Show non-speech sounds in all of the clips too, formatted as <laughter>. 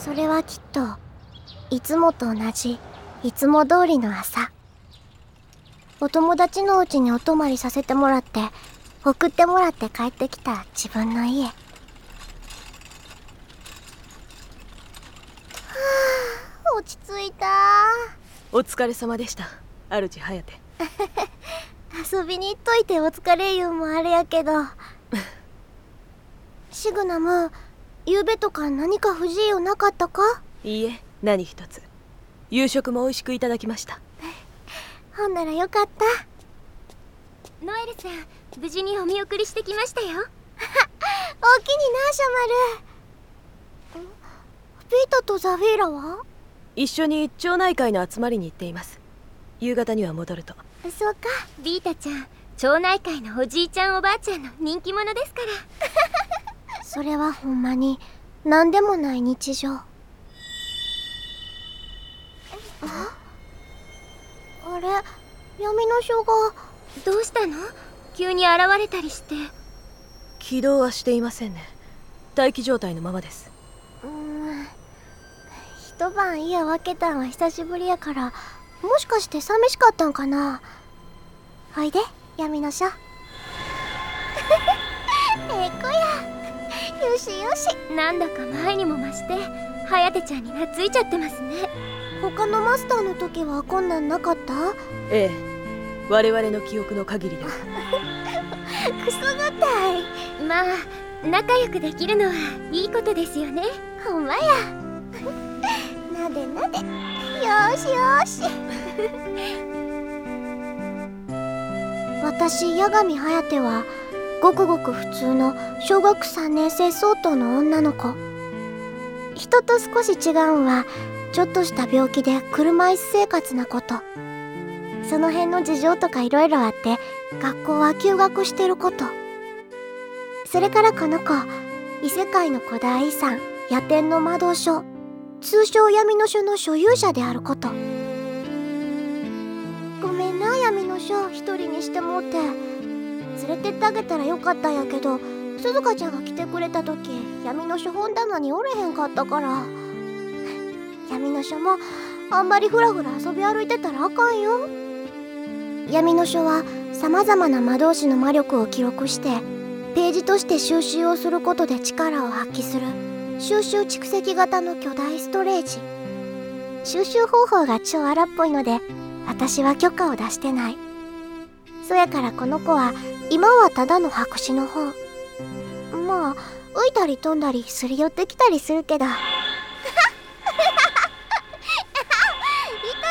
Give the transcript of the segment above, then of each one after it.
それはきっといつもと同じいつも通りの朝。お友達のうちにお泊まりさせてもらって送ってもらって帰ってきた自分の家。はあ落ち着いた。お疲れ様でした。主颯 <laughs> 遊びに行っといてお疲れ言うもあれやけど。<laughs> シグナム夕べとか何か不自由なかったか？いいえ何一つ。夕食も美味しくいただきました。ほんならよかった。ノエルさん無事にお見送りしてきましたよ。<laughs> おおきになシャマルピータとザフィーラは？一緒に町内会の集まりに行っています。夕方には戻ると。そうか。ビータちゃん町内会のおじいちゃんおばあちゃんの人気者ですからそれはほんまに何でもない日常。ああれ？闇の書が？どうしたの？急に現れたりして。起動はしていませんね。待機状態のままです。うん。一晩家分けたんは久しぶりやからもしかして寂しかったんかな？おいで闇の書 <laughs> ええ子やよしよし。なんだか前にも増して颯ちゃんに懐いちゃってますね。他のマスターの時はこんなんなかった？ええ。我々の記憶の限りくすぐったい。まあ仲良くできるのはいいことですよね。ほんまや。なでなで。よしよし。<laughs> 私八神颯はごくごく普通の小学3年生相当の女の子。人と少し違うんはちょっとした病気で車椅子生活なこと。その辺の事情とかいろいろあって学校は休学してること。それからこの子異世界の古代遺産夜天の魔導書通称闇の書の所有者であること。ごめんな闇の書一人にしてもって。連れてってあげたらよかったんやけど鈴鹿ちゃんが来てくれた時闇の書本棚におれへんかったから。<laughs> 闇の書もあんまりふらふら遊び歩いてたらあかんよ。闇の書はさまざまな魔導士の魔力を記録してページとして収集をすることで力を発揮する。収集蓄積型の巨大ストレージ。収集方法が超荒っぽいので私は許可を出してない。そやからこの子は今はただの白紙の本まあ浮いたり飛んだりすり寄ってきたりするけど。<laughs> いた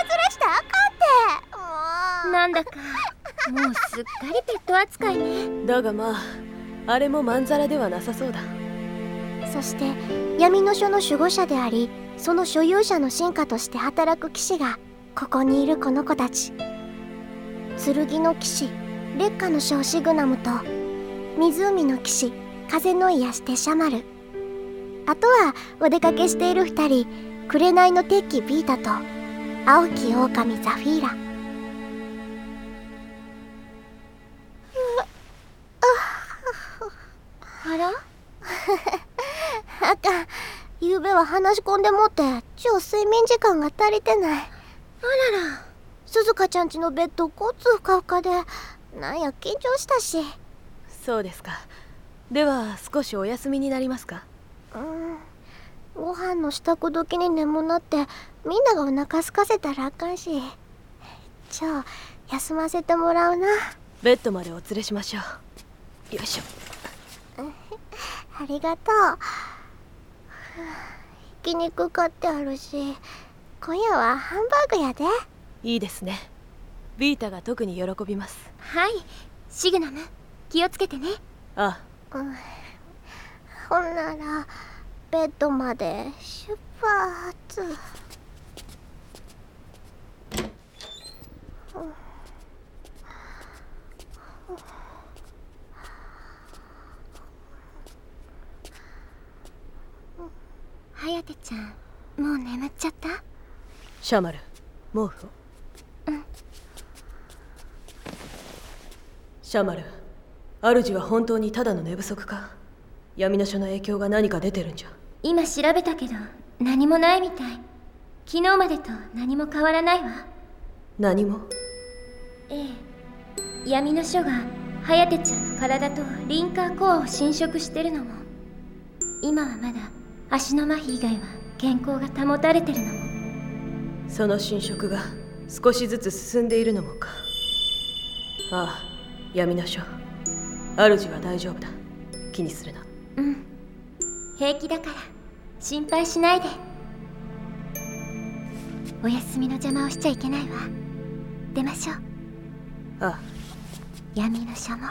ずらしたらあかんって。なんだか。もうすっかりペット扱いね。だがまああれもまんざらではなさそうだ。そして闇の書の守護者でありその所有者の進化として働く騎士がここにいるこの子たち剣の騎士烈火の将シグナムと湖の騎士風の癒し手シャマル。あとはお出かけしている二人紅の鉄器ビータと青き狼ザフィーラ。あら？<laughs> あかん。昨べは話し込んでもって超睡眠時間が足りてない。あらら鈴鹿ちゃんちのベッドごつふかふかでなんや緊張したし。そうですか。では少しお休みになりますか？うん。ご飯の支度時に眠なってみんながお腹空かせたらあかんし。じゃあ休ませてもらうな。ベッドまでお連れしましょう。よいしょ。ありがとう。<sighs> ひき肉買ってあるし今夜はハンバーグやでいいですね。ビータが特に喜びます。はい。シグナム気をつけてね。あ。うん。ほんならベッドまで出発。颯ちゃん。もう眠っちゃったシャマル毛布をシャマル主は本当にただの寝不足か？闇の書の影響が何か出てるんじゃ？今調べたけど何もないみたい。昨日までと何も変わらないわ。何も？ええ。闇の書が颯ちゃんの体とリンカーコアを侵食してるのも。今はまだ足の麻痺以外は健康が保たれてるのも。その侵食が少しずつ進んでいるのもか。ああ闇の書主は大丈夫だ。気にするな。うん。平気だから。心配しないで。お休みの邪魔をしちゃいけないわ。出ましょう。ああ。闇の書も。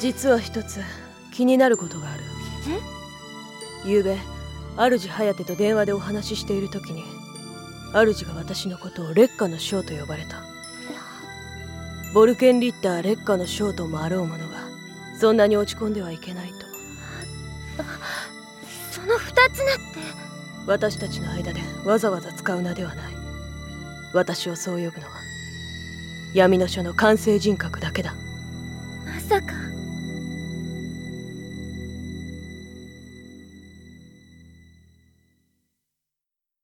実は一つ気になることがある昨べ主颯と電話でお話ししている時に主が私のことを烈火の将と呼ばれた。ボルケンリッター烈火の将ともあろう者がそんなに落ち込んではいけないと。その二つなって。私たちの間でわざわざ使う名ではない。私をそう呼ぶのは闇の書の完成人格だけだ。まさか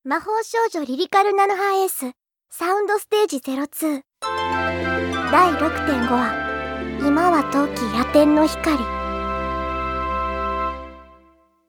魔法少女リリカルナノハエースサウンドステージ02第6.5話今は冬季夜天の光。